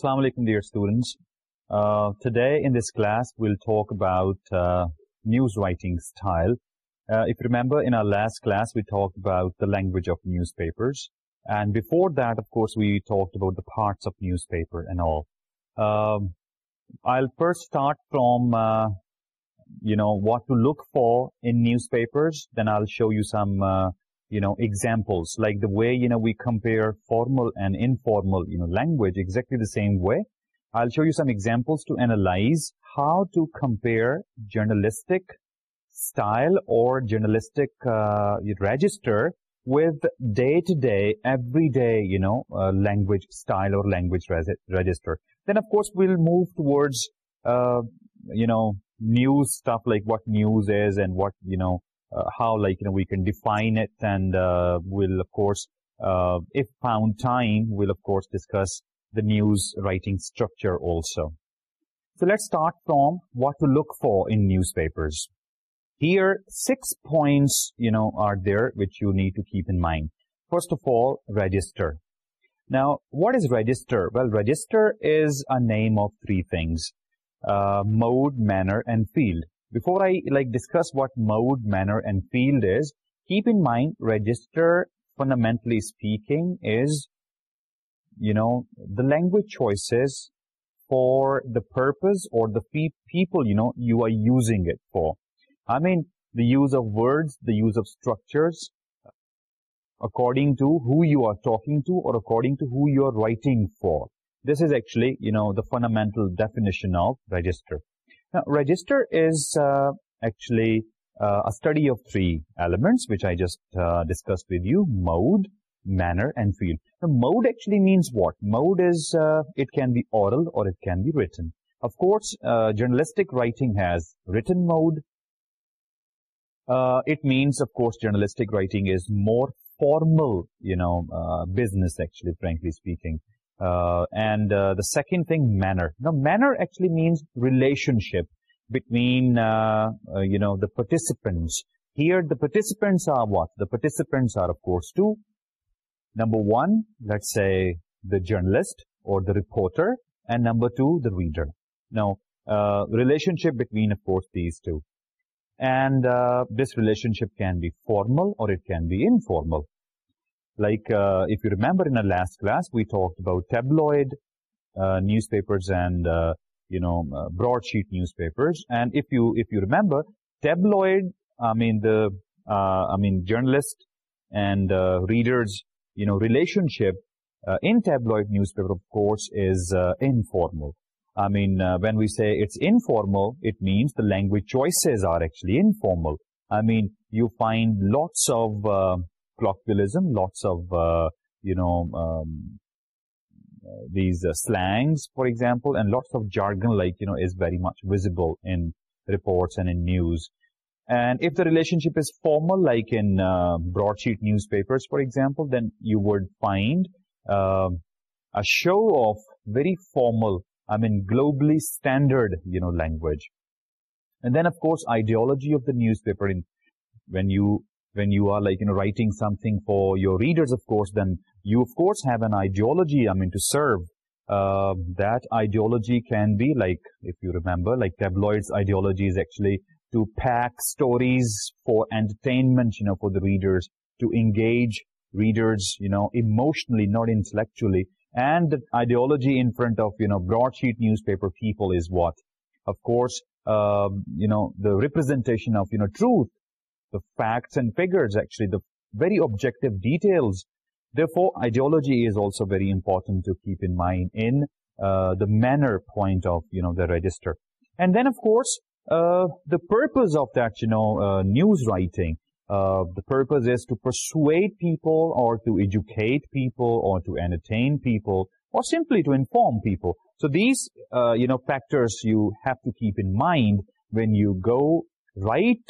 Assalamu alaikum dear students. Uh, today in this class we'll talk about uh, news writing style. Uh, if you remember in our last class we talked about the language of newspapers and before that of course we talked about the parts of newspaper and all. Um, I'll first start from you know what to look for in newspapers then I'll show you some you know, examples, like the way, you know, we compare formal and informal, you know, language exactly the same way. I'll show you some examples to analyze how to compare journalistic style or journalistic uh, register with day-to-day, -day, everyday, you know, uh, language style or language register. Then, of course, we'll move towards, uh, you know, news stuff like what news is and what, you know, uh, how like you know we can define it and uh, we'll of course uh, if found time we'll of course discuss the news writing structure also. So let's start from what to look for in newspapers. Here six points you know are there which you need to keep in mind. First of all register. Now what is register? Well register is a name of three things mode manner and field before I like discuss what mode, manner and field is, keep in mind register fundamentally speaking is, you know, the language choices for the purpose or the pe people, you know, you are using it for. I mean, the use of words, the use of structures, according to who you are talking to or according to who you are writing for. This is actually, you know, the fundamental definition of register. Now, register is uh, actually uh, a study of three elements, which I just uh, discussed with you, mode, manner, and field. Now, mode actually means what? Mode is, it can be oral or it can be written. Of course, journalistic writing has written mode. It means, of course, journalistic writing is more formal, you know, business, actually, frankly speaking. Uh, and uh, the second thing, manner. Now, manner actually means relationship between, uh, you know, the participants. Here, the participants are what? The participants are, of course, two. Number one, let's say the journalist or the reporter, and number two, the reader. Now, relationship between, of course, these two. And this relationship can be formal or it can be informal like uh, if you remember in our last class, we talked about tabloid uh, newspapers and, uh, you know, broadsheet newspapers. And if you, if you remember, tabloid, I mean, the, I mean, journalist and readers, you know, relationship in tabloid newspaper, of course, is informal. I mean, when we say it's informal, it means the language choices are actually informal. I mean, you find lots of, colloquialism, lots of, uh, you know, um, uh, these uh, slangs, for example, and lots of jargon like, you know, is very much visible in reports and in news. And if the relationship is formal, like in uh, broadsheet newspapers, for example, then you would find uh, a show of very formal, I mean, globally standard, you know, language. And then, of course, ideology of the newspaper. In, when you when you are like you know writing something for your readers of course then you of course have an ideology i mean to serve. Uh, that ideology can be like if you remember like tabloids ideology is actually to pack stories for entertainment you know for the readers to engage readers you know emotionally not intellectually. And ideology in front of you know broadsheet newspaper people is what? Of course um, you know the representation of you know truth the facts and figures actually, the very objective details. Therefore, ideology is also very important to keep in mind in uh, the manner point of, you know, the register. And then, of course, uh, the purpose of that, you know, uh, news writing, uh, the purpose is to persuade people or to educate people or to entertain people or simply to inform people. So these, uh, you know, factors you have to keep in mind when you go write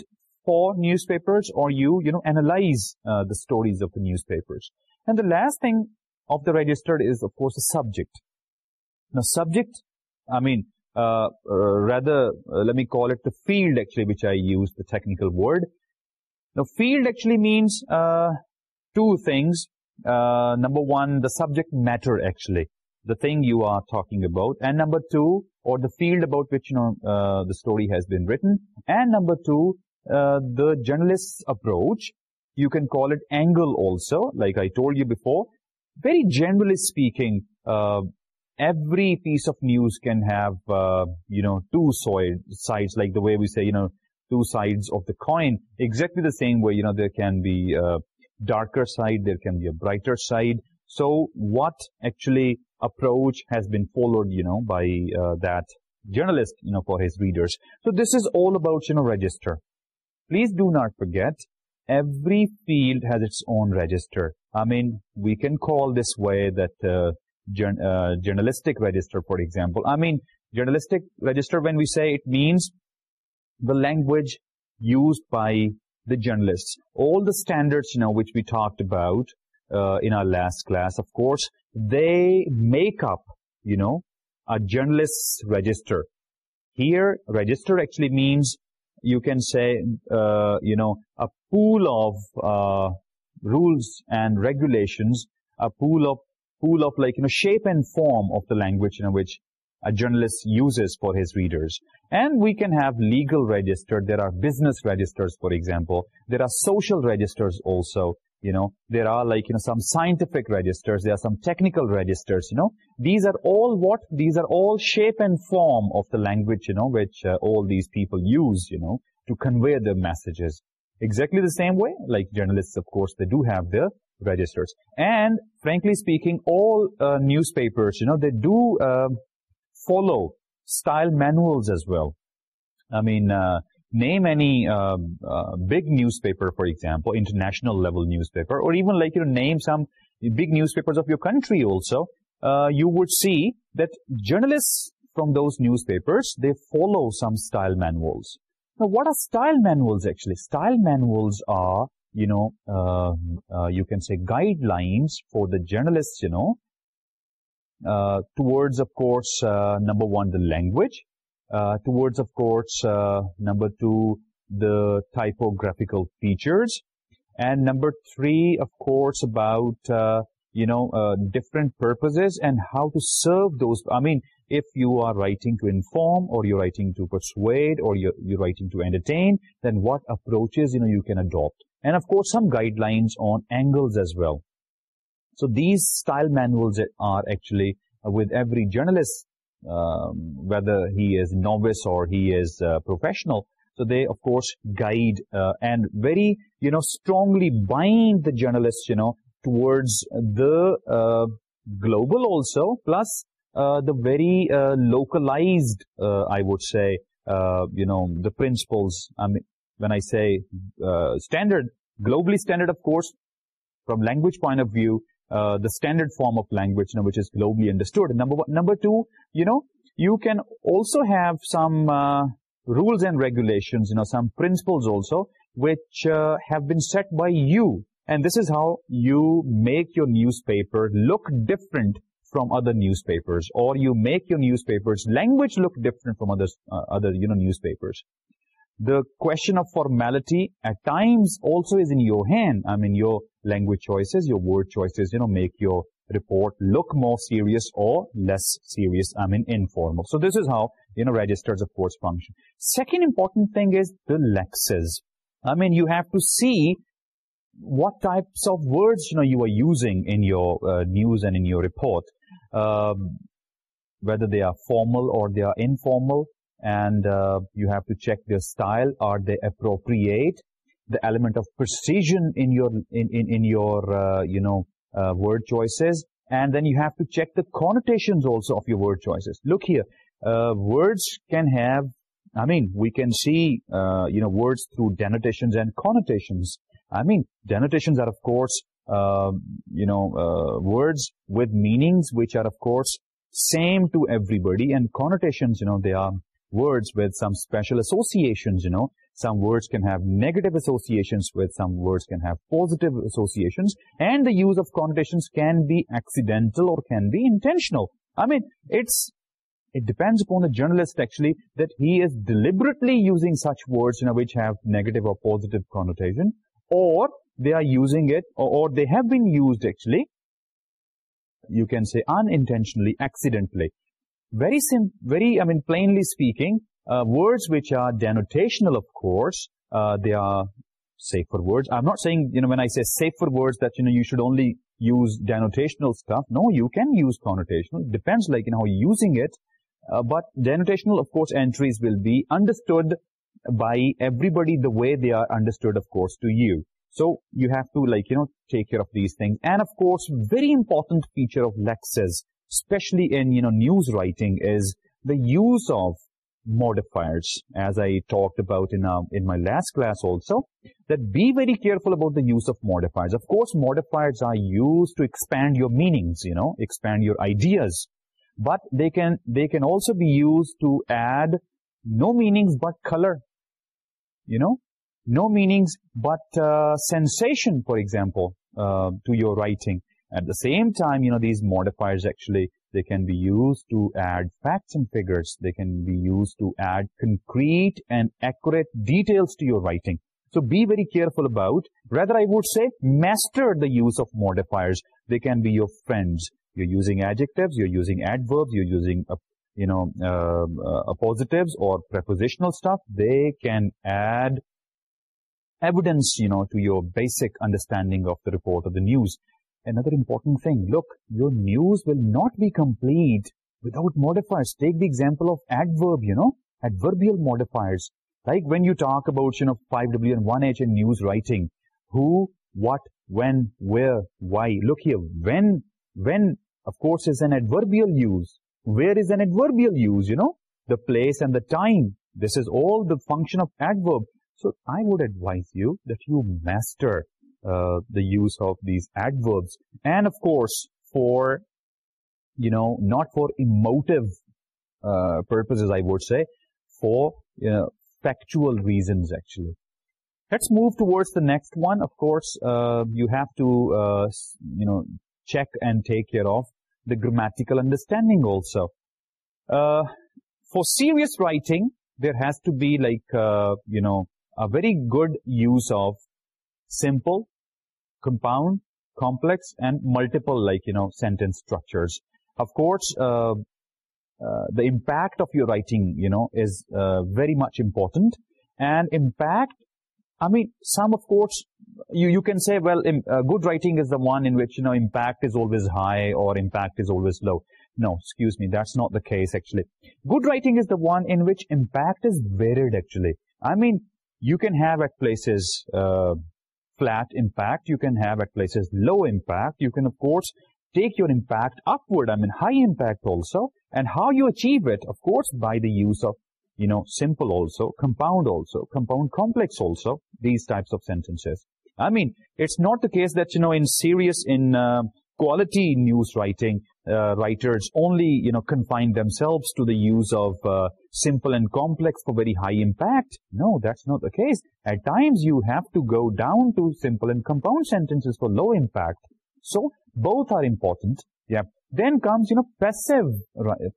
for newspapers or you, you know, analyze uh, the stories of the newspapers. And the last thing of the register is, of course, the subject. Now, subject, I mean, uh, uh, rather, uh, let me call it the field, actually, which I use, the technical word. Now, field actually means uh, two things. Uh, number one, the subject matter, actually, the thing you are talking about. And number two, or the field about which, you know, the story has been written. And number two, uh, the journalist's approach, you can call it angle also, like I told you before. Very generally speaking, uh, every piece of news can have, uh, you know, two sides, like the way we say, you know, two sides of the coin. Exactly the same way, you know, there can be a darker side, there can be a brighter side. So what actually approach has been followed, you know, by that journalist, you know, for his readers. So this is all about, you know, register please do not forget, every field has its own register. I mean, we can call this way that uh, uh, journalistic register, for example. I mean, journalistic register, when we say it means the language used by the journalists. All the standards, you know, which we talked about uh, in our last class, of course, they make up, you know, a journalist's register. Here, register actually means you can say, uh, you know, a pool of uh, rules and regulations, a pool of, pool of like, you know, shape and form of the language in which a journalist uses for his readers. And we can have legal registers. there are business registers, for example, there are social registers also, you know, there are like, you know, some scientific registers, there are some technical registers, you know. These are all what, these are all shape and form of the language, you know, which uh, all these people use, you know, to convey their messages. Exactly the same way, like journalists, of course, they do have their registers. And frankly speaking, all uh, newspapers, you know, they do uh, follow style manuals as well. I mean, uh, name any uh, uh, big newspaper, for example, international level newspaper, or even like, you know, name some big newspapers of your country also, uh, you would see that journalists from those newspapers, they follow some style manuals. Now, what are style manuals actually? Style manuals are, you know, um, uh, you can say guidelines for the journalists, you know, uh, towards, of course, uh, number one, the language, uh, towards, of course, uh, number two, the typographical features. And number three, of course, about, uh, you know, different purposes and how to serve those. I mean, if you are writing to inform or you're writing to persuade or you're writing to entertain, then what approaches, you know, you can adopt. And, of course, some guidelines on angles as well. So these style manuals are actually with every journalist um, whether he is novice or he is uh, professional. So they, of course, guide uh, and very, you know, strongly bind the journalists, you know, towards the uh, global also, plus the very localized, I would say, you know, the principles. I mean, when I say standard, globally standard, of course, from language point of view, uh, the standard form of language you which is globally understood. Number one. number two, you know, you can also have some uh, rules and regulations, you know, some principles also, which uh, have been set by you. And this is how you make your newspaper look different from other newspapers or you make your newspapers language look different from other, other you know, newspapers. The question of formality at times also is in your hand. I mean, your language choices, your word choices, you know, make your report look more serious or less serious, I mean informal. So this is how, you know, registers of course function. Second important thing is the lexes. I mean, you have to see what types of words, you know, you are using in your uh, news and in your report. Um, whether they are formal or they are informal, and uh, you have to check their style. Are they appropriate? The element of precision in your in in, in your uh, you know uh, word choices. And then you have to check the connotations also of your word choices. Look here. Words can have I mean, we can see, you know, words through denotations and connotations. I mean, denotations are, of course, um, you know, words with meanings which are, of course, same to everybody. And connotations, you know, they are words with some special associations, you know. Some words can have negative associations with, some words can have positive associations, and the use of connotations can be accidental or can be intentional. I mean, it's it depends upon the journalist actually that he is deliberately using such words you know, which have negative or positive connotation or they are using it or, or they have been used actually you can say unintentionally accidentally very very very I mean plainly words which are denotational of course course they are safer words. I'm not saying, you know, when I say safer words that, you know, you should only use denotational stuff. No, you can use connotational. Depends like, you know, how you're using it. Uh, but denotational, of course, entries will be understood by everybody the way they are understood, of course, to you. So you have to like, you know, take care of these things. And of course, very important feature of Lexis especially in you know news writing is the use of modifiers as I talked about in uh, in my last class also that be very careful about the use of modifiers. Of course modifiers are used to expand your meanings you know expand your ideas but they can they can also be used to add no meanings but color you know? No meanings but uh, sensation for example uh, to your writing. At the same time, you know these modifiers actually they can be used to add facts and figures, they can be used to add concrete and accurate details to your writing. So be very careful about, rather I would say, master the use of modifiers. They can be your friends. You're using adjectives, you're using adverbs, you're using, uh, you know, um, uh, uh, positives or prepositional stuff. They can add evidence, you know, to your basic understanding of the report of the news another important thing, look, your news will not be complete without modifiers. Take the example of adverb, you know, adverbial modifiers. Like when you talk about, you know, 5W and 1H in news writing, who, what, when, where, why. Look here, when, when, of course, is an adverbial use. Where is an adverbial use, you know, the place and the time. This is all the function of adverb. So I would advise you that you master uh, the use of these adverbs. And of course for you know not for emotive uh, purposes I would say for you know, factual reasons actually. Let's move towards the next one. Of course uh, you have to you know check and take care of the grammatical understanding also. For serious writing there has to be like you know a very good use of simple compound, complex, and multiple, like, you know, sentence structures. Of course, uh, uh, the impact of your writing, you know, is uh, very much important. And impact, I mean, some, of course, you, you can say, well, um, good writing is the one in which, you know, impact is always high or impact is always low. No, excuse me, that's not the case, actually. Good writing is the one in which impact is varied, actually. I mean, you can have at places, uh, flat impact, you can have at places low impact, you can of course take your impact upward, I mean high impact also, and how you achieve it, of course, by the use of, you know, simple also, compound also, compound complex also, these types of sentences. I mean, it's not the case that, you know, in serious, in uh, quality news writing, uh, writers only you know confine themselves to the use of uh, simple and complex for very high impact. No that's not the case. At times you have to go down to simple and compound sentences for low impact. So both are important. Yeah. Then comes you know passive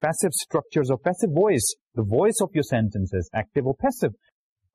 passive structures or passive voice. The voice of your sentences active or passive.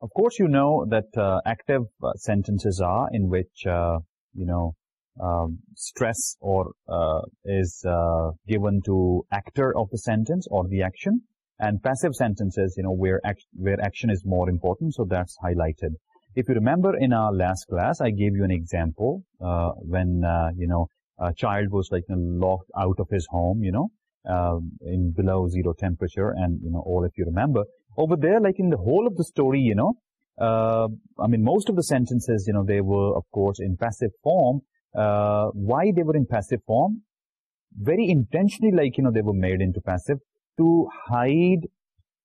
Of course you know that uh, active sentences are in which you know um, stress or uh, is uh, given to actor of the sentence or the action. And passive sentences you know where where action is more important so that's highlighted. If you remember in our last class i gave you an example uh, when you know a child was like locked out of his home you know um, in below zero temperature. And you know all if you remember over there like in the whole of the story you know i mean most of the sentences you know they were of course in passive form uh, why they were in passive form, very intentionally, like you know, they were made into passive to hide,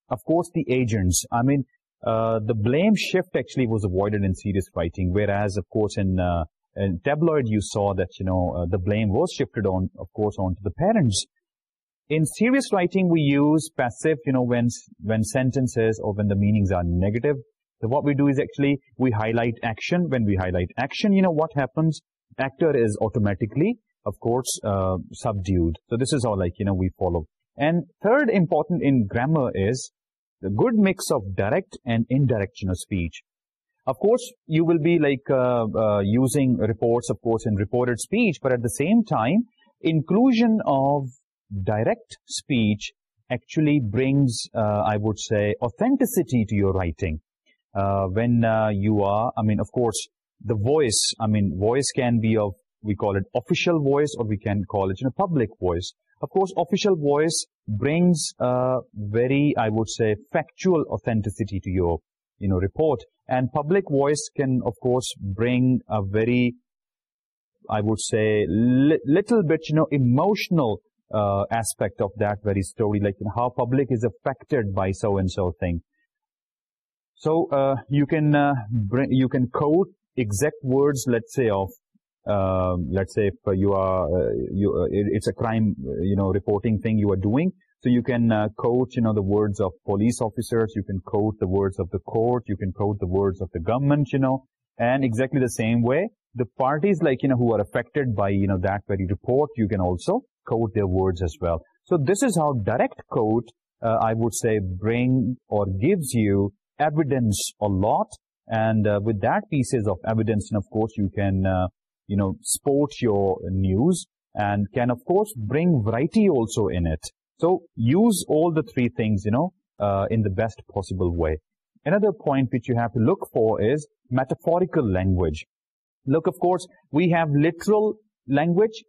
of course, the agents. I mean, uh, the blame shift actually was avoided in serious writing, whereas, of course, uh, in tabloid you saw that you know uh, the blame was shifted on of course onto the parents. In serious writing we use passive you know when when sentences or when the meanings are negative. So what we do is actually we highlight action. When we highlight action you know what happens? actor is automatically, of course, uh, subdued. So this is all like, you know, we follow. And third important in grammar is the good mix of direct and indirect you speech. Of course, you will be like uh, uh, using reports, of course, in reported speech, but at the same time, inclusion of direct speech actually brings, I would say, authenticity to your writing. When you are, I mean, of course, the voice, I mean, voice can be of, we call it official voice or we can call it a public voice. Of course, official voice brings a very, I would say, factual authenticity to your, you know, report. And public voice can, of course, bring a very, I would say, little bit, you know, emotional uh, aspect of that very story, like how public is affected by so-and-so thing. So, uh, you can uh, you can quote exact words let's say of um, let's say if you are uh, you uh, it's a crime uh, you know reporting thing you are doing. So you can quote you know the words of police officers. You can quote the words of the court. You can quote the words of the government you know and exactly the same way. The parties like you know who are affected by you know that very report you can also quote their words as well. So this is how direct quote i would say bring or gives you evidence a lot and uh, with that pieces of evidence and of course you can uh, you know sport your news and can of course bring variety also in it. So use all the three things you know uh, in the best possible way. Another point which you have to look for is metaphorical language. Look of course we have literal language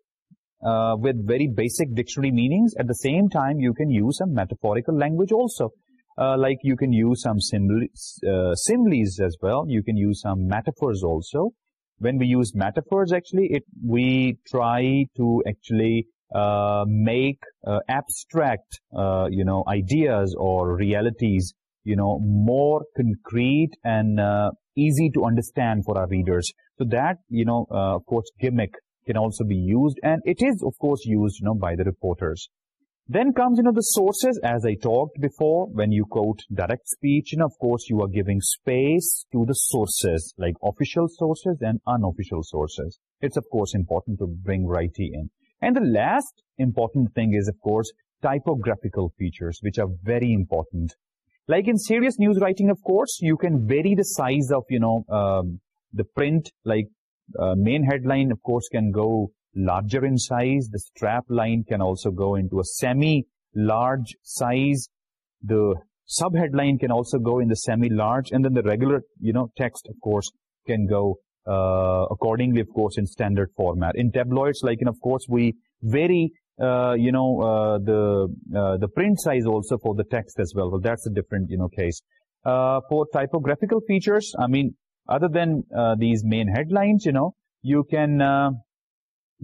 with very basic dictionary meanings. At the same time you can use a metaphorical language also. Uh, like you can use some similes uh, as well. You can use some metaphors also. When we use metaphors, actually, we try to actually uh, make abstract, you know, ideas or realities, you know, more concrete and easy to understand for our readers. So that, you know, uh, of course, gimmick can also be used. And it is, of course, used, you know, by the reporters. Then comes, you know, the sources, as I talked before, when you quote direct speech, and of course, you are giving space to the sources, like official sources and unofficial sources. It's, of course, important to bring righty in. And the last important thing is, of course, typographical features, which are very important. Like in serious news writing, of course, you can vary the size of, you know, um, the print, like uh, main headline, of course, can go larger in size. The strap line can also go into a semi-large size. The sub-headline can also go in the semi-large. And then the regular, you know, text, of course, can go uh, accordingly, of course, in standard format. In tabloids, like, and of course, we vary, uh, you know, uh, the uh, the print size also for the text as well. Well, that's a different, you know, case. Uh, for typographical features, I mean, other than uh, these main headlines, you know, you can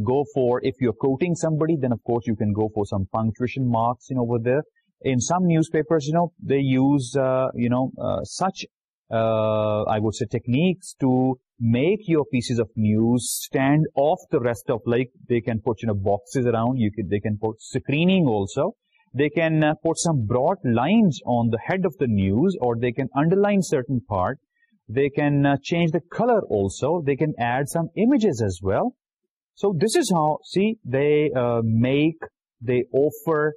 go for, if you're quoting somebody, then of course you can go for some punctuation marks, you know, over there. In some newspapers, you know, they use, uh, you know, uh, such, uh, I would say techniques to make your pieces of news stand off the rest of, like, they can put, you know, boxes around, you can, they can put screening also. They can uh, put some broad lines on the head of the news or they can underline certain part. They can uh, change the color also. They can add some images as well. So this is how, see, they uh, make, they offer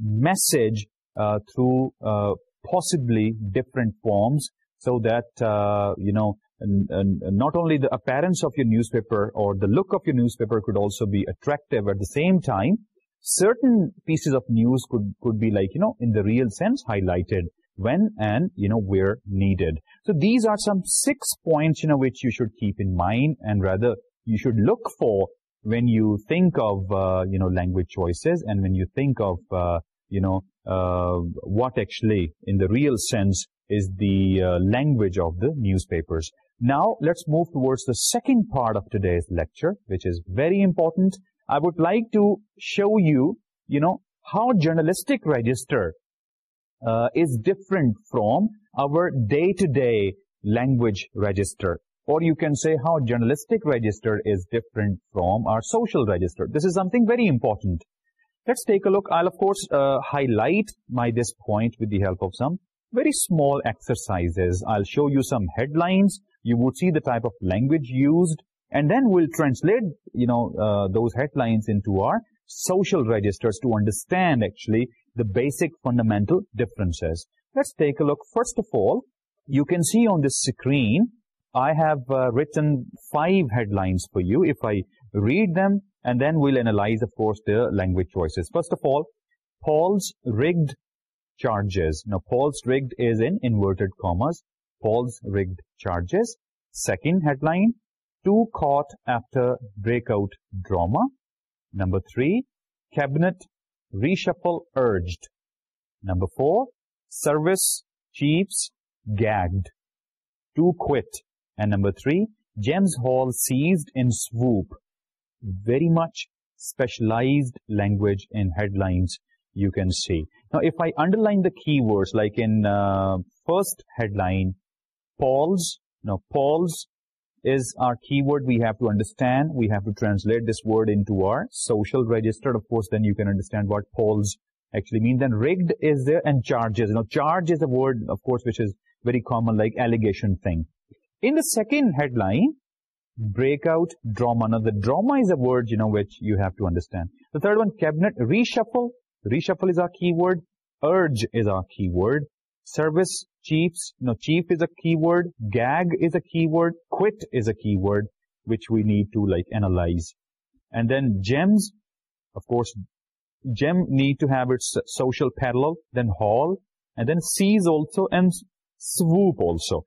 message uh, through uh, possibly different forms so that, you know, not only the appearance of your newspaper or the look of your newspaper could also be attractive at the same time, certain pieces of news could, could be like, you know, in the real sense highlighted when and, you know, where needed. So these are some six points, you know, which you should keep in mind and rather you should look for when you think of, uh, you know, language choices and when you think of, uh, you know, uh, what actually in the real sense is the language of the newspapers. Now, let's move towards the second part of today's lecture, which is very important. I would like to show you, you know, how journalistic register is different from our day-to-day language register or you can say how journalistic register is different from our social register. This is something very important. Let's take a look. I'll, of course, uh, highlight my this point with the help of some very small exercises. I'll show you some headlines. You would see the type of language used. And then we'll translate, you know, uh, those headlines into our social registers to understand, actually, the basic fundamental differences. Let's take a look. First of all, you can see on this screen I have uh, written five headlines for you. If I read them, and then we'll analyze, of course, the language choices. First of all, Paul's rigged charges. Now, Paul's rigged is in inverted commas. Paul's rigged charges. Second headline, two caught after breakout drama. Number three, cabinet reshuffle urged. Number four, service chiefs gagged. Two quit. Number three, تھری haul seized in swoop. Very much specialized language in headlines. You can see now if I underline the line the like in like in first headline is our keyword we have to understand. We have to translate this word into our social register. Of course, then you can understand what polls actually mean. Then rigged is there and charges. Now, charge is a word, of course, which is very common, like allegation thing. In the second headline, breakout drama. Now, the drama is a word, you know, which you have to understand. The third one, cabinet reshuffle. Reshuffle is our keyword. Urge is our keyword. Service chiefs, no, chief is a keyword. Gag is a keyword. Quit is a keyword, which we need to, like, analyze. And then gems, of course, gem need to have its social parallel, then haul, and then seize also, and swoop also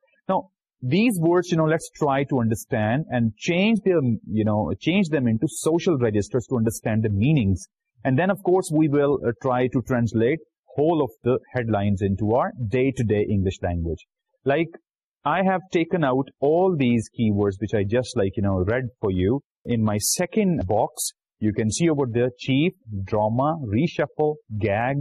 these words you know let's try to understand and change them you know change them into social registers to understand the meanings. And then of course we will uh, try to translate whole of the headlines into our day-to-day English language. Like I have taken out all these keywords which I just like you know read for you in my second box. You can see over there chief drama reshuffle gag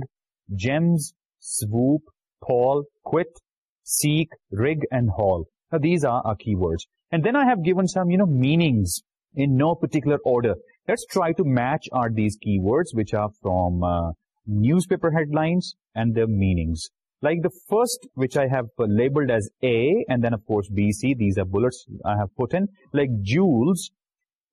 gems swoop call quit seek rig and haul. These are our keywords. And then I have given some, you know, meanings in no particular order. Let's try to match our these keywords, which are from uh, newspaper headlines and their meanings. Like the first, which I have labeled as A, and then, of course, B, C. These are bullets I have put in. Like jewels,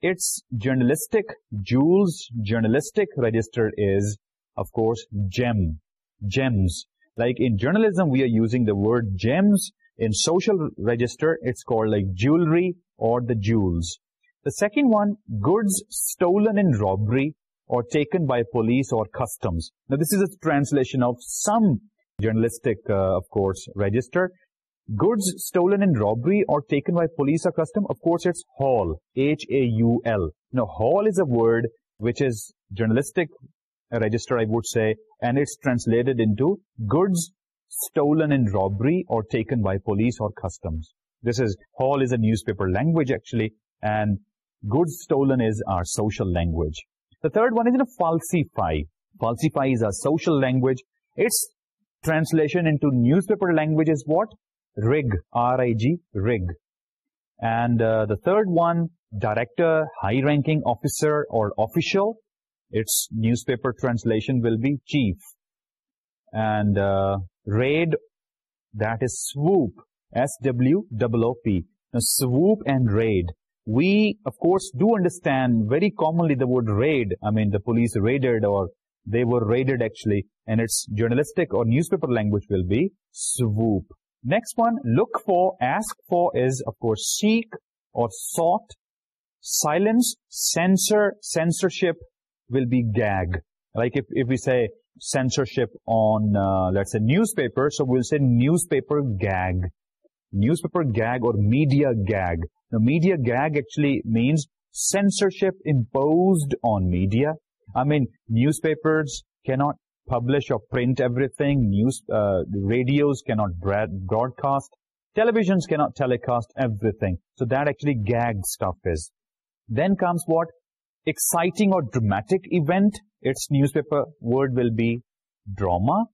it's journalistic. Jewels, journalistic register is, of course, gem, gems. Like in journalism, we are using the word gems, in social register, it's called like jewelry or the jewels. The second one, goods stolen in robbery or taken by police or customs. Now, this is a translation of some journalistic, uh, of course, register. Goods stolen in robbery or taken by police or custom, of course, it's haul, H-A-U-L. Now, haul is a word which is journalistic register, I would say, and it's translated into goods stolen in robbery or taken by police or customs. This is, haul is a newspaper language actually, and goods stolen is our social language. The third one is in a falsify. Falsify is a social language. Its translation into newspaper language is what? Rig, R-I-G, rig. And uh, the third one, director, high-ranking officer or official, its newspaper translation will be chief and uh, raid that is swoop s w now swoop and raid we of course do understand very commonly the word raid. I mean the police raided or they were raided actually and it's journalistic or newspaper language will be swoop. Next one look for ask for is of course seek or sought silence censor censorship will be gag. Like if if we say censorship on uh, let's say newspaper. So we'll say newspaper gag. Newspaper gag or media gag. Now media gag actually means censorship imposed on media. I mean newspapers cannot publish or print everything. News uh, radios cannot broadcast. Televisions cannot telecast everything. So that actually gag stuff is. Then comes what? Exciting or dramatic event its newspaper word will be drama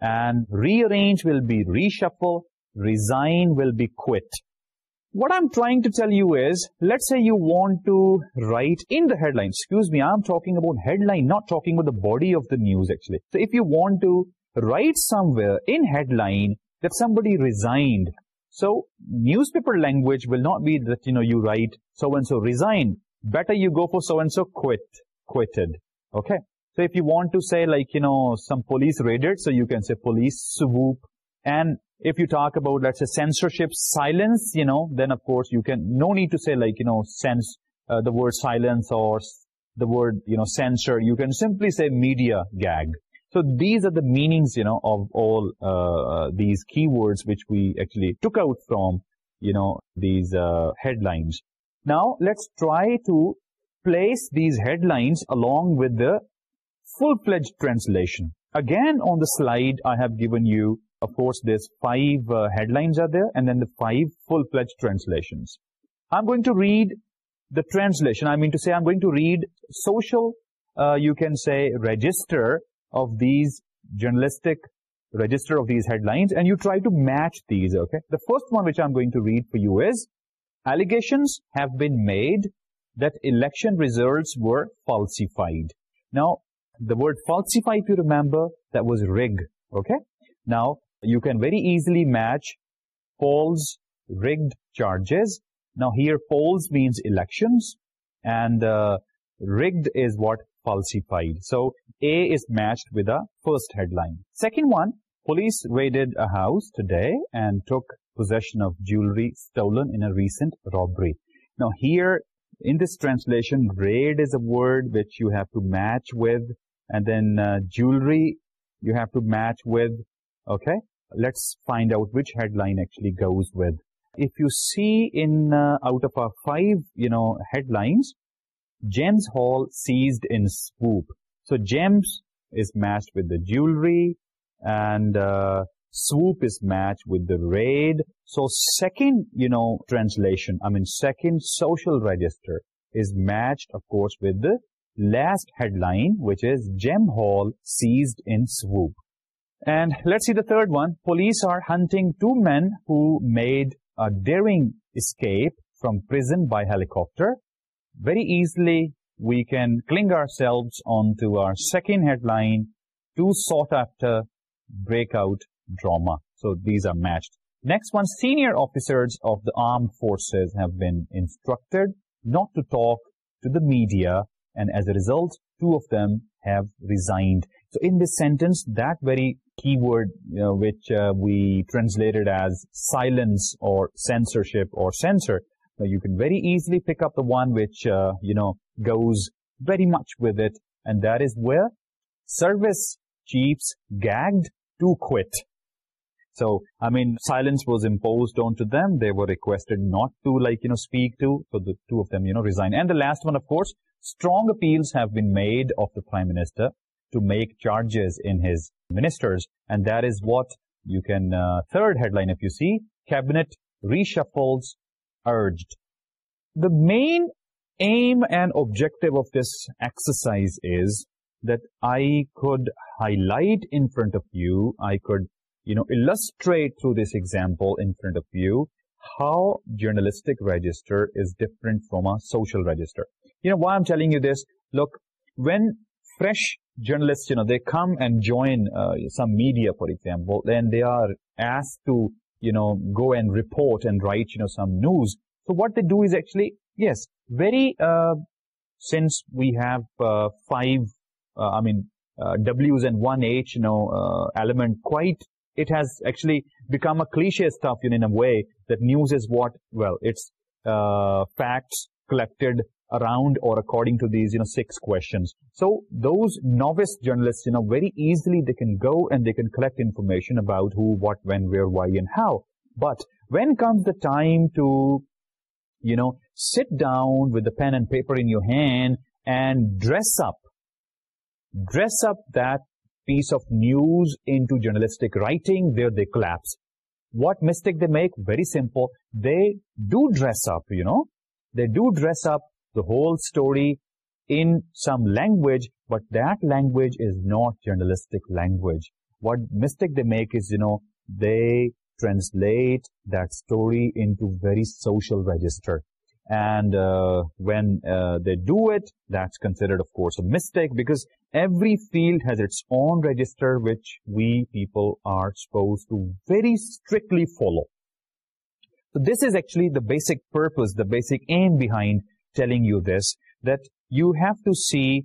and rearrange will be reshuffle, resign will be quit. What I'm trying to tell you is, let's say you want to write in the headline, excuse me, I'm talking about headline, not talking about the body of the news actually. So if you want to write somewhere in headline that somebody resigned, so newspaper language will not be that, you know, you write so-and-so resigned. Better you go for so-and-so quit, quitted, okay? So if you want to say like, you know, some police raided, so you can say police swoop. And if you talk about, let's say, censorship, silence, you know, then of course you can, no need to say like, you know, sense, uh, the word silence or the word, you know, censor. You can simply say media gag. So these are the meanings, you know, of all uh, these keywords which we actually took out from, you know, these uh, headlines. Now let's try to place these headlines along with the full-fledged translation. Again, on the slide, I have given you, of course, there's five uh, headlines are there, and then the five full-fledged translations. I'm going to read the translation. I mean to say I'm going to read social, uh, you can say, register of these journalistic register of these headlines, and you try to match these, okay? The first one which I'm going to read for you is, allegations have been made that election results were falsified. Now, the word falsify if you remember that was rig okay? Now you can very easily match polls rigged charges. Now here polls means elections and uh, rigged is what falsified. So a is matched with the first headline. Second one police raided a house today and took possession of jewelry stolen in a recent robbery. Now here in this translation raid is a word which you have to match with and then uh, jewelry you have to match with okay? Let's find out which headline actually goes with. If you see in uh, out of our five you know headlines gems haul seized in swoop. So gems is matched with the jewelry and uh, swoop is matched with the raid. So second you know translation i mean second social register is matched of course with the last headline, which is Gem Haul seized in swoop. And let's see the third one. Police are hunting two men who made a daring escape from prison by helicopter. Very easily, we can cling ourselves onto our second headline, two sought-after breakout drama. So these are matched. Next one, senior officers of the armed forces have been instructed not to talk to the media and as a result, two of them have resigned. So in this sentence, that very keyword you which uh, we translated as silence or censorship or censor, you can very easily pick up the one which, uh, you know, goes very much with it, and that is where service chiefs gagged to quit. So, I mean, silence was imposed onto them. They were requested not to, like, you know, speak to. So, the two of them, you know, resign. And the last one, of course, strong appeals have been made of the Prime Minister to make charges in his ministers. And that is what you can, uh, third headline, if you see, Cabinet reshuffles urged. The main aim and objective of this exercise is that I could highlight in front of you, I could you know, illustrate through this example in front of you how journalistic register is different from a social register. You know, why I'm telling you this, look, when fresh journalists, you know, they come and join uh, some media, for example, then they are asked to, you know, go and report and write, you know, some news. So what they do is actually, yes, very, uh, since we have uh, five, I mean, W's and one H, you know, element quite it has actually become a cliche stuff you know, in a way that news is what, well, it's uh, facts collected around or according to these, you know, six questions. So those novice journalists, you know, very easily they can go and they can collect information about who, what, when, where, why, and how. But when comes the time to, you know, sit down with the pen and paper in your hand and dress up, dress up that piece of news into journalistic writing, there they collapse. What mistake they make? Very simple. They do dress up, you know. They do dress up the whole story in some language, but that language is not journalistic language. What mistake they make is, you know, they translate that story into very social register. And uh, when uh, they do it, that's considered, of course, a mistake because every field has its own register which we people are supposed to very strictly follow. So this is actually the basic purpose, the basic aim behind telling you this, that you have to see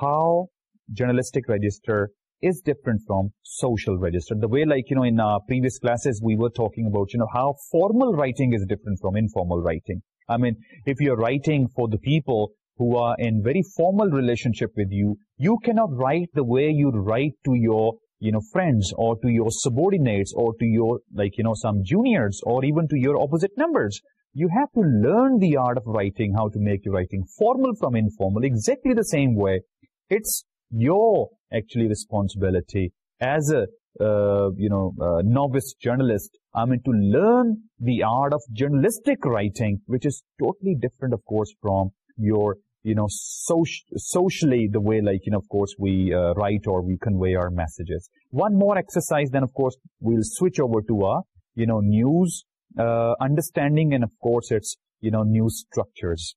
how journalistic register is different from social register. The way like, you know, in our previous classes we were talking about, you know, how formal writing is different from informal writing. I mean, if you're writing for the people, who are in very formal relationship with you, you cannot write the way you write to your, you know, friends or to your subordinates or to your, like, you know, some juniors or even to your opposite numbers. You have to learn the art of writing, how to make your writing formal from informal, exactly the same way. It's your, actually, responsibility as a, uh, you know, uh, novice journalist I mean, to learn the art of journalistic writing, which is totally different, of course, from your you know, socially the way like, you know, of course we uh, write or we convey our messages. One more exercise, then of course we'll switch over to a you know, news uh, understanding and of course its, you know, news structures.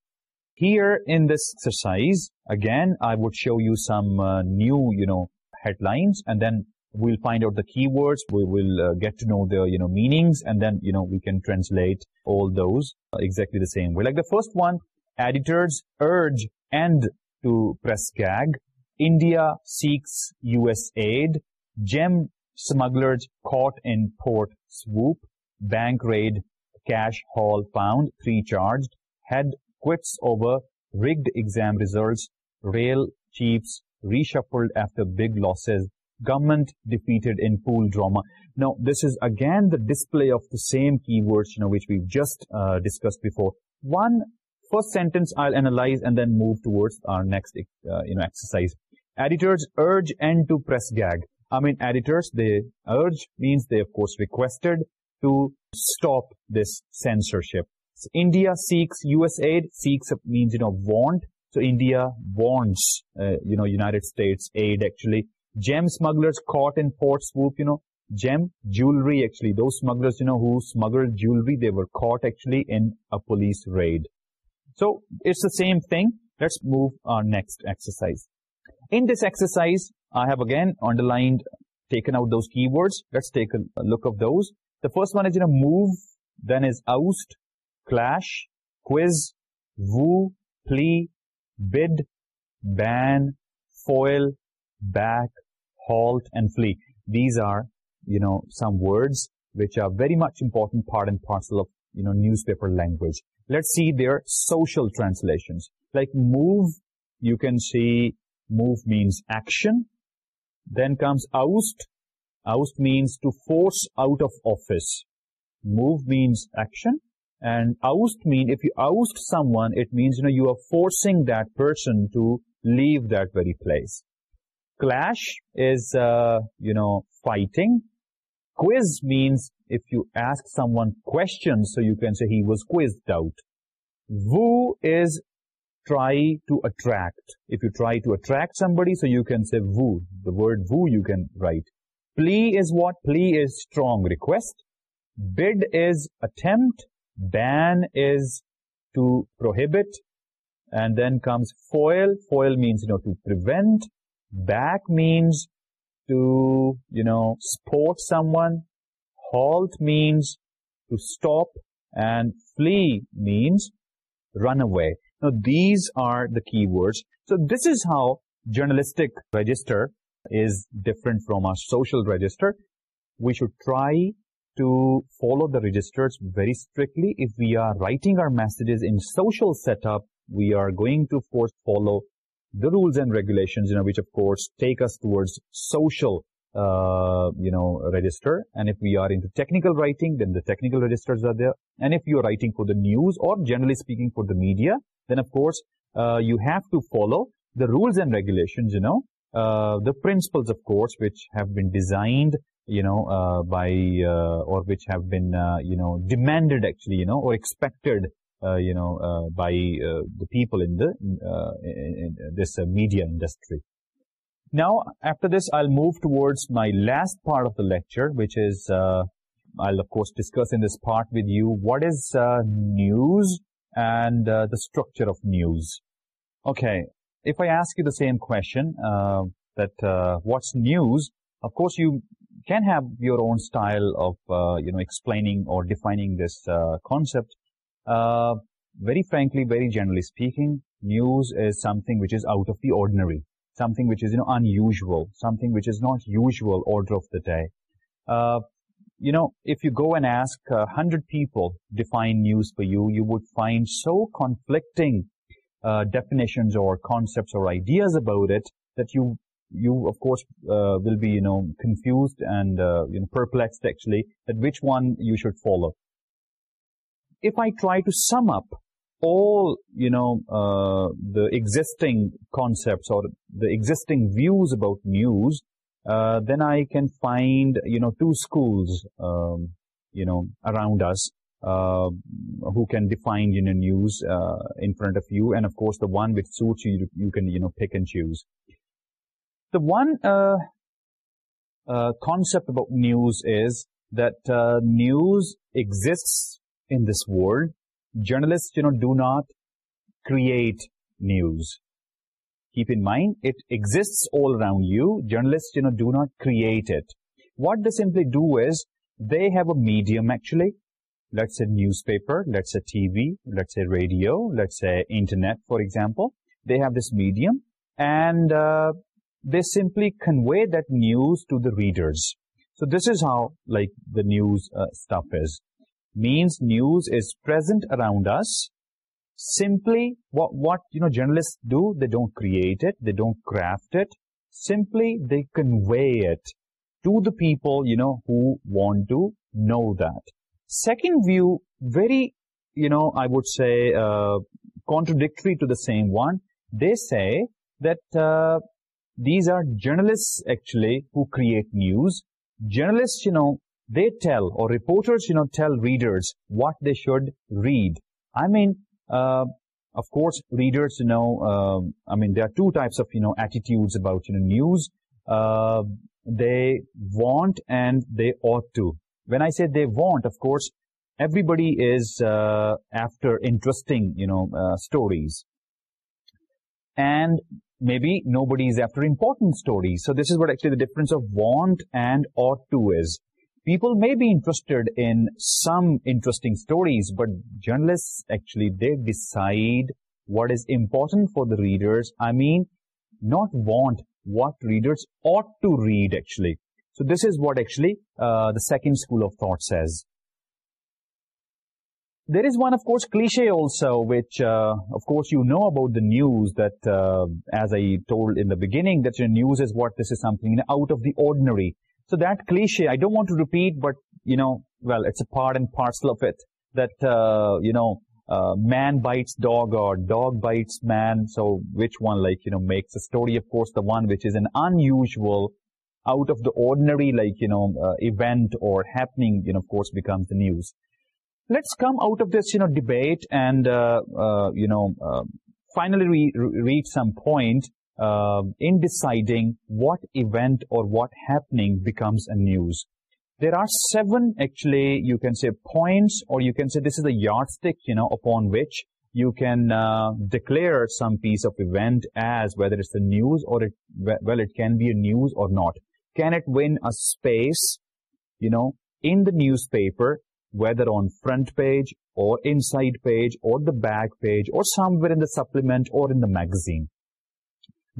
Here in this exercise, again, I would show you some uh, new, you know, headlines and then we'll find out the keywords. We will uh, get to know the, you know, meanings and then, you know, we can translate all those exactly the same way. Like the first one Editors urge end to press gag. India seeks U.S. aid. Gem smugglers caught in port swoop. Bank raid cash haul haul pound free charge headquarters rigged exam results, rail chiefs reshuffled after big losses, government defeated in pool drama. Now, this is again the display of the same keywords which we've just uh, discussed before. One first sentence I'll analyze and then move towards our next uh, exercise. Editors urge end to press gag. I mean editors, they urge means they of course requested to stop this censorship. India seeks US aid, seeks means you know want. So India wants uh, you know United States aid actually. Gem smugglers caught in port swoop, you know, gem, jewelry actually. Those smugglers, you know, who smuggled jewelry, they were caught actually in a police raid. So it's the same thing. Let's move our next exercise. In this exercise, I have again underlined, taken out those keywords. Let's take a look of those. The first one is, you know, move, then is oust, clash, quiz, woo, plea, bid, ban, foil, back, halt, and flee. These are, you know, some words which are very much important part and parcel of, you know, newspaper language let's see their social translations. Like move, you can see move means action. Then comes oust. Oust means to force out of office. Move means action. And oust mean if you oust someone, it means you know you are forcing that person to leave that very place. Clash is, uh, you know, fighting. Quiz means if you ask someone questions, so you can say he was quizzed out. Woo is try to attract. If you try to attract somebody, so you can say woo. The word woo you can write. Plea is what? Plea is strong request. Bid is attempt. Ban is to prohibit. And then comes foil. Foil means, you know, to prevent. Back means to, you know, support someone halt means to stop and flee means run away. Now these are the key words. So this is how journalistic register is different from our social register. We should try to follow the registers very strictly. If we are writing our messages in social setup, we are going to of course follow the rules and regulations, which of course take us towards social uh, you know, register. And if we are into technical writing, then the technical registers are there. And if you are writing for the news or generally speaking for the media, then of course, uh, you have to follow the rules and regulations, you know, uh, the principles, of course, which have been designed, you know, by or which have been, you know, demanded actually, you know, or expected, you know, by the people in the this media industry. Now, after this, I'll move towards my last part of the lecture, which is, uh, I'll of course discuss in this part with you, what is uh, news and uh, the structure of news. Okay, if I ask you the same question, that what's news, of course you can have your own style of, you know, explaining or defining this concept. Very frankly, very generally speaking, news is something which is out of the ordinary something which is, you know, unusual, something which is not usual order of the day. Uh, you know, if you go and ask uh, 100 people define news for you, you would find so conflicting uh, definitions or concepts or ideas about it that you, you of course, uh, will be, you know, confused and uh, you know, perplexed actually at which one you should follow. If I try to sum up all you know uh, the existing concepts or the existing views about news uh, then i can find you know two schools um, you know around us uh, who can define you know news uh, in front of you. And of course the one which suits you you can you know pick and choose. The one uh, uh, concept about news is that news exists in this world journalists you know do not create news. Keep in mind it exists all around you. Journalists you know do not create it. What they simply do is they have a medium actually. Let's say newspaper let's say tv let's say radio let's say internet for example. They have this medium and uh, they simply convey that news to the readers. So this is how like the news uh, stuff is means news is present around us. Simply, what, what you know journalists do, they don't create it, they don't craft it. Simply, they convey it to the people, you know, who want to know that. Second view, very, you know, I would say, uh, contradictory to the same one, they say that uh, these are journalists, actually, who create news. Journalists, you know, they tell, or reporters, you know, tell readers what they should read. I mean, uh, of course, readers, you know, um, I mean, there are two types of, you know, attitudes about, you know, news. Uh, they want and they ought to. When I say they want, of course, everybody is uh, after interesting, you know, stories. And maybe nobody is after important stories. So this is what actually the difference of want and ought to is people may be interested in some interesting stories, but journalists actually, they decide what is important for the readers. I mean, not want what readers ought to read, actually. So this is what actually uh, the second school of thought says. There is one, of course, cliche also, which, uh, of course, you know about the news that, uh, as I told in the beginning, that your news is what, this is something out of the ordinary. So that cliche, I don't want to repeat, but, you know, well, it's a part and parcel of it that, uh, you know, uh, man bites dog or dog bites man. So which one, like, you know, makes a story? Of course, the one which is an unusual, out of the ordinary, like, you know, uh, event or happening, you know, of course, becomes the news. Let's come out of this, you know, debate and, you know, finally re reach some point. Um, in deciding what event or what happening becomes a news. There are seven, actually, you can say points, or you can say this is a yardstick, you know, upon which you can uh, declare some piece of event as whether it's a news or it, well, it can be a news or not. Can it win a space, you know, in the newspaper, whether on front page or inside page or the back page or somewhere in the supplement or in the magazine.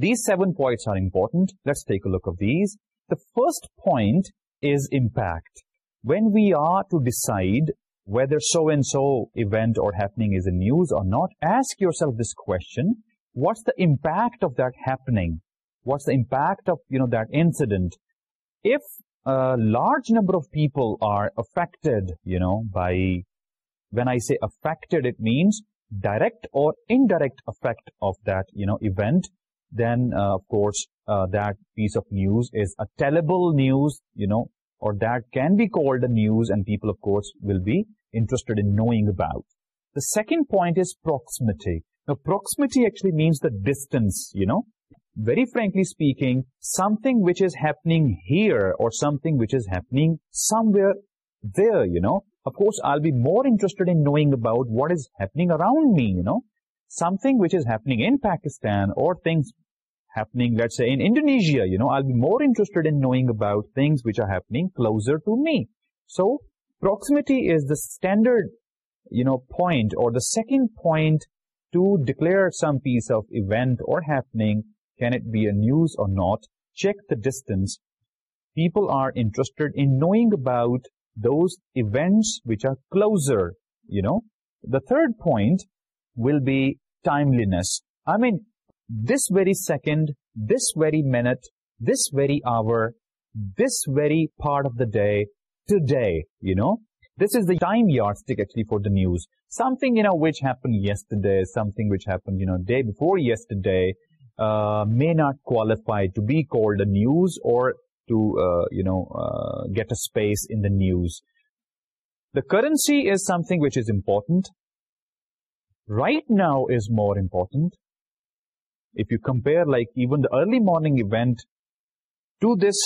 These seven points are important. Let's take a look of these. The first point is impact. When we are to decide whether so-and-so event or happening is in news or not, ask yourself this question. What's the impact of that happening? What's the impact of, you know, that incident? If a large number of people are affected, you know, by, when I say affected, it means direct or indirect effect of that, you know, event then uh, of course uh, that piece of news is a tellable news, you know, or that can be called a news and people of course will be interested in knowing about. The second point is proximity. Now proximity actually means the distance, you know. Very frankly speaking, something which is happening here or something which is happening somewhere there, you know. Of course, I'll be more interested in knowing about what is happening around me, you know. Something which is happening in Pakistan or things happening let's say in Indonesia you know I'll be more interested in knowing about things which are happening closer to me. So proximity is the standard you know point or the second point to declare some piece of event or happening can it be a news or not check the distance. People are interested in knowing about those events which are closer you know. The third point will be timeliness. I mean, this very second, this very minute, this very hour, this very part of the day, today, you know. This is the time yardstick actually for the news. Something, you know, which happened yesterday, something which happened, you know, day before yesterday, uh, may not qualify to be called a news or to, uh, you know, uh, get a space in the news. The currency is something which is important right now is more important. If you compare like even the early morning event to this,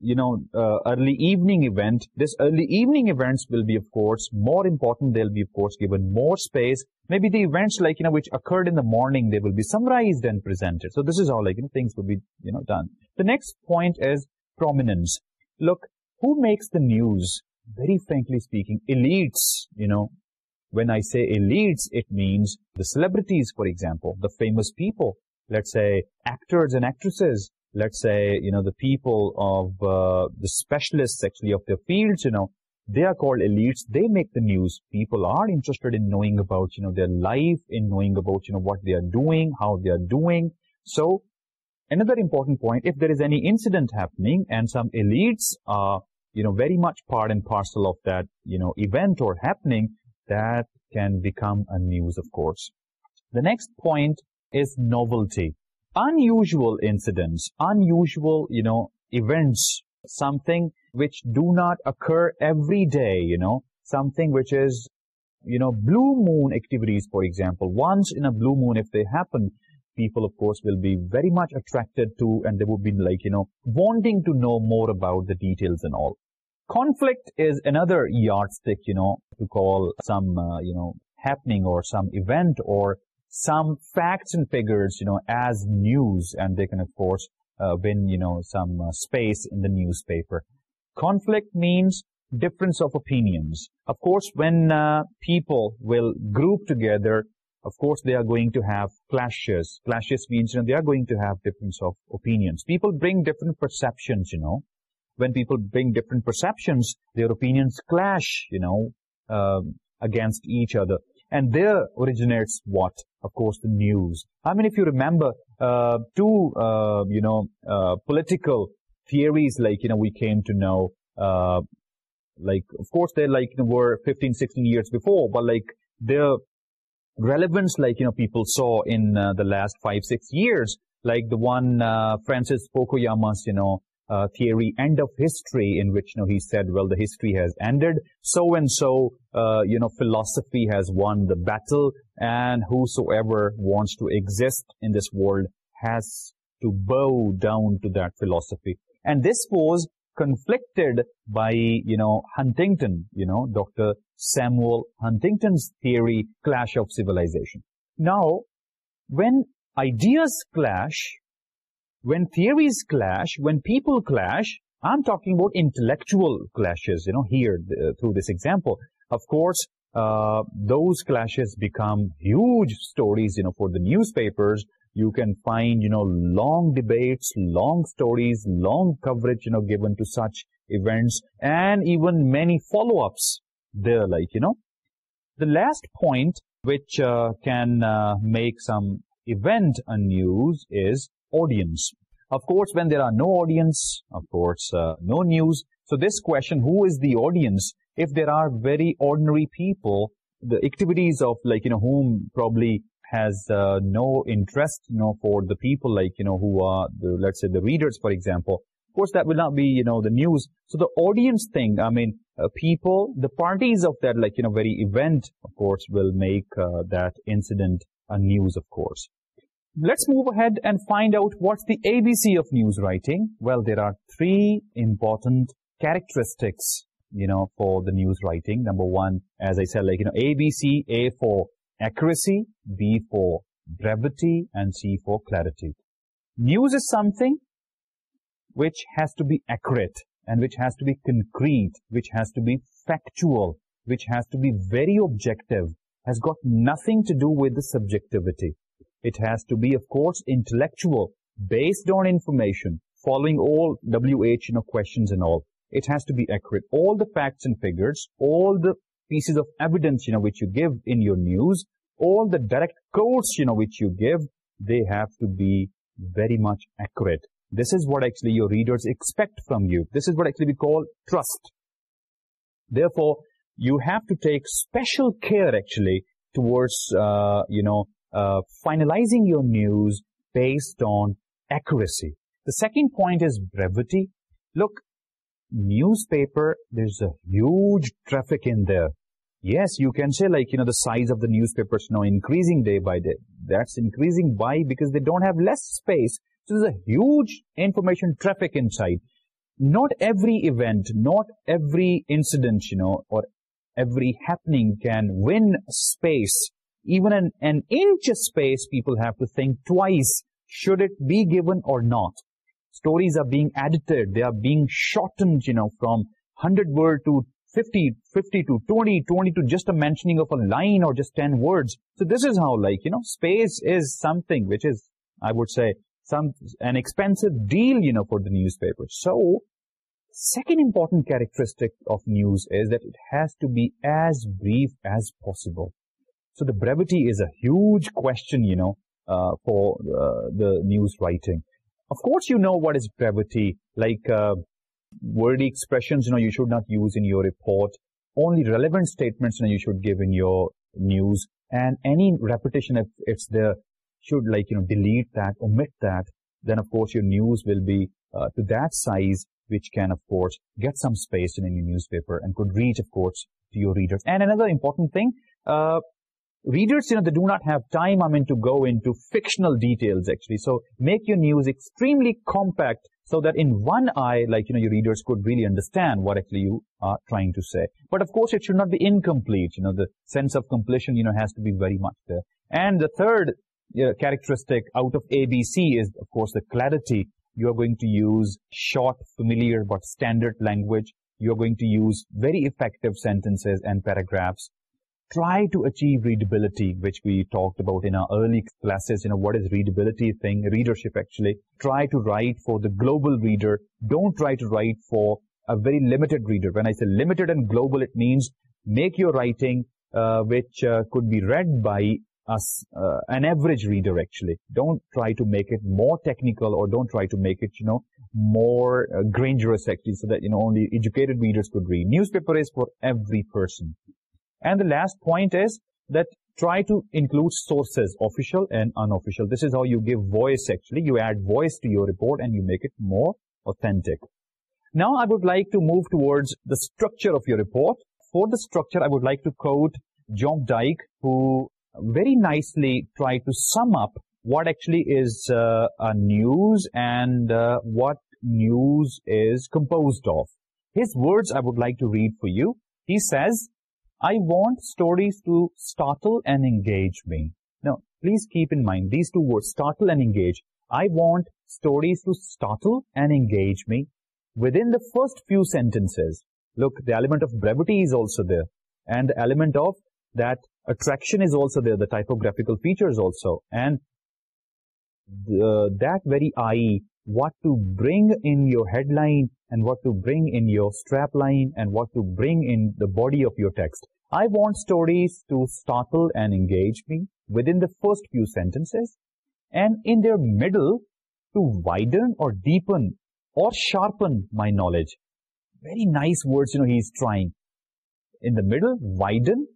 you know, uh, early evening event, this early evening events will be, of course, more important. They'll be, of course, given more space. Maybe the events like, you know, which occurred in the morning, they will be summarized and presented. So this is all like, you know, things will be, you know, done. The next point is prominence. Look, who makes the news? Very frankly speaking, elites, you know, when I say elites, it means the celebrities, for example, the famous people. Let's say actors and actresses. Let's say, you know, the people of uh, the specialists actually of their fields, you know. They are called elites. They make the news. People are interested in knowing about, you know, their life, in knowing about, you know, what they are doing, how they are doing. So, another important point, if there is any incident happening and some elites are, you know, very much part and parcel of that, you know, event or happening, that can become a news, of course. The next point is novelty. Unusual incidents, unusual, you know, events, something which do not occur every day, you know, something which is, you know, blue moon activities, for example. Once in a blue moon, if they happen, people, of course, will be very much attracted to and they would be like, you know, wanting to know more about the details and all conflict is another yardstick, you know, to call some, uh, you know, happening or some event or some facts and figures, you know, as news. And they can, of course, uh, win, you know, some uh, space in the newspaper. Conflict means difference of opinions. Of course, when people will group together, of course, they are going to have clashes. Clashes means, you they are going to have difference of opinions. People bring different perceptions, you know when people bring different perceptions, their opinions clash, you know, um, against each other. And there originates what? Of course, the news. I mean, if you remember, uh, two, uh, you know, uh, political theories, like, you know, we came to know, like, of course, they, like, were 15, 16 years before, but, like, their relevance, like, you know, people saw in the last five, six years, like the one Francis Fukuyama's, you know, uh, theory, end of history, in which you know, he said, well, the history has ended. So and so, uh, you know, philosophy has won the battle and whosoever wants to exist in this world has to bow down to that philosophy. And this was conflicted by, you know, Huntington, you know, Dr. Samuel Huntington's theory, Clash of Civilization. Now, when ideas clash, when theories clash, when people clash, I'm talking about intellectual clashes, you know, here uh, through this example. Of course, uh, those clashes become huge stories, you know, for the newspapers. You can find, you know, long debates, long stories, long coverage, you know, given to such events and even many follow-ups there, like, you know. The last point which uh, can make some event a news is audience. Of course, when there are no audience, of course, uh, no news. So this question, who is the audience? If there are very ordinary people, the activities of like, you know, whom probably has uh, no interest, you know, for the people like, you know, who are, the, let's say, the readers, for example. Of course, that will not be, you know, the news. So the audience thing, I mean, uh, people, the parties of that, like, you know, very event, of course, will make that incident a news, of course let's move ahead and find out what's the ABC of news writing. Well, there are three important characteristics, you know, for the news writing. Number one, as I said, like, you know, ABC, A for accuracy, B for brevity, and C for clarity. News is something which has to be accurate and which has to be concrete, which has to be factual, which has to be very objective, has got nothing to do with the subjectivity. It has to be, of course, intellectual, based on information, following all WH you questions and all. It has to be accurate. All the facts and figures, all the pieces of evidence, you know, which you give in your news, all the direct quotes, you know, which you give, they have to be very much accurate. This is what actually your readers expect from you. This is what actually we call trust. Therefore, you have to take special care actually towards, uh, you know, uh, finalizing your news based on accuracy. The second point is brevity. Look, newspaper, there's a huge traffic in there. Yes, you can say like, you know, the size of the newspapers now increasing day by day. That's increasing. Why? Because they don't have less space. So there's a huge information traffic inside. Not every event, not every incident, you know, or every happening can win space even an, an inch of space, people have to think twice, should it be given or not? Stories are being edited, they are being shortened, you know, from 100 word to 50, 50 to 20, 20 to just a mentioning of a line or just 10 words. So this is how, like, you know, space is something which is, I would say, some an expensive deal, you know, for the newspaper. So, second important characteristic of news is that it has to be as brief as possible. So the brevity is a huge question, you know, uh, for uh, the news writing. Of course, you know what is brevity, like uh, wordy expressions, you know, you should not use in your report. Only relevant statements, you know, you should give in your news. And any repetition, if it's there, should like, you know, delete that, omit that. Then, of course, your news will be to that size, which can, of course, get some space in any newspaper and could reach, of course, to your readers. And another important thing, readers, you know, they do not have time, I mean, to go into fictional details, actually. So make your news extremely compact so that in one eye, like, you know, your readers could really understand what actually you are trying to say. But of course, it should not be incomplete. You know, the sense of completion, you know, has to be very much there. And the third characteristic out of ABC is, of course, the clarity. You are going to use short, familiar, but standard language. You are going to use very effective sentences and paragraphs try to achieve readability, which we talked about in our early classes, you know, what is readability thing, readership actually. Try to write for the global reader. Don't try to write for a very limited reader. When I say limited and global, it means make your writing, uh, which uh, could be read by uh, an average reader actually. Don't try to make it more technical or don't try to make it, you know, more uh, grangerous actually, so that, you know, only educated readers could read. Newspaper is for every person. And the last point is that try to include sources, official and unofficial. This is how you give voice actually. You add voice to your report and you make it more authentic. Now I would like to move towards the structure of your report. For the structure, I would like to quote John Updike who very nicely tried to sum up what actually is uh, news and uh, what news is composed of. His words I would like to read for you. He says, I want stories to startle and engage me. Now, please keep in mind these two words, startle and engage. I want stories to startle and engage me within the first few sentences. Look, the element of brevity is also there. And the element of that attraction is also there, the typographical features also. And uh, that very IE what to bring in your headline and what to bring in your strapline, and what to bring in the body of your text. I want stories to startle and engage me within the first few sentences and in their middle to widen or deepen or sharpen my knowledge. Very nice words, you know, he's trying. In the middle, widen,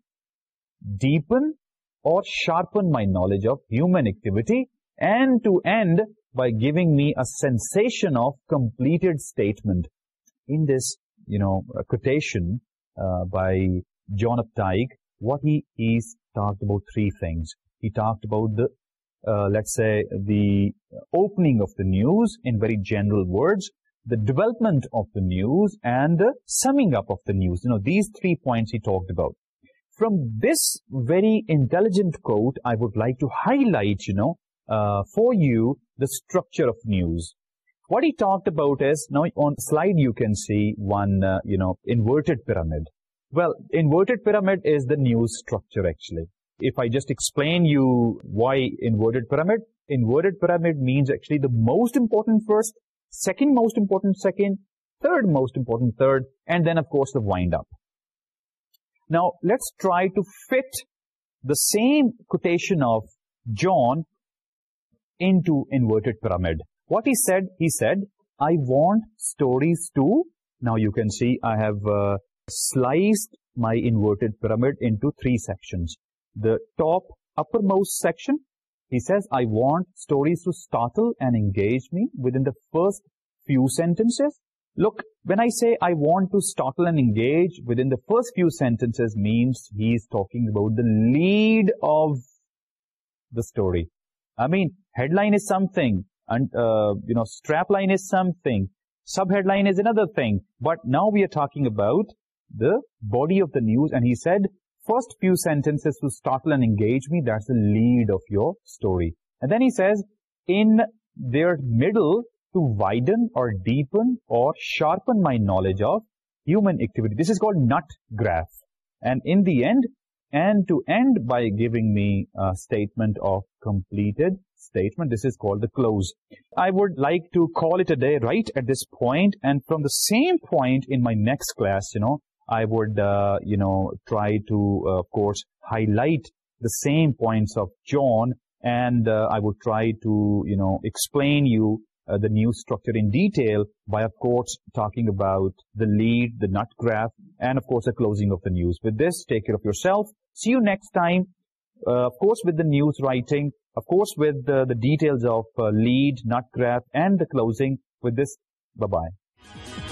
deepen or sharpen my knowledge of human activity and to end, by giving me a sensation of completed statement. In this, you know, quotation uh, by John Updike, what he is talked about three things. He talked about the, uh, let's say, the opening of the news in very general words, the development of the news, and the summing up of the news. You know, these three points he talked about. From this very intelligent quote, I would like to highlight, you know, uh, for you, the structure of news. What he talked about is now on slide. You can see one, uh, you know, inverted pyramid. Well, inverted pyramid is the news structure actually. if I just explain you why inverted pyramid, inverted pyramid means actually the most important first, second most important second, third most important third, and then of course the wind up. Now let's try to fit the same quotation of John into inverted pyramid. What he said? He said, I want stories to, now you can see I have uh, sliced my inverted pyramid into three sections. The top uppermost section, he says, I want stories to startle and engage me within the first few sentences. Look, when I say I want to startle and engage within the first few sentences means he's talking about the lead of the story. I mean, headline is something, and uh, you know, strapline is something, subheadline is another thing. But now we are talking about the body of the news, and he said, first few sentences to startle and engage me, that's the lead of your story. And then he says, in their middle, to widen or deepen or sharpen my knowledge of human activity. This is called nut graph. And in the end, and to end by giving me a statement of completed statement. This is called the close. I would like to call it a day right at this point and from the same point in my next class, you know, I would, uh, you know, try to, uh, of course, highlight the same points of John and uh, I would try to, you know, explain you uh, the news structure in detail by a court talking about the lead, the nut graph, and of course a closing of the news. With this, take care of yourself. See you next time, uh, of course with the news writing, of course with the details of uh, lead, nut graph, and the closing with this. Bye-bye.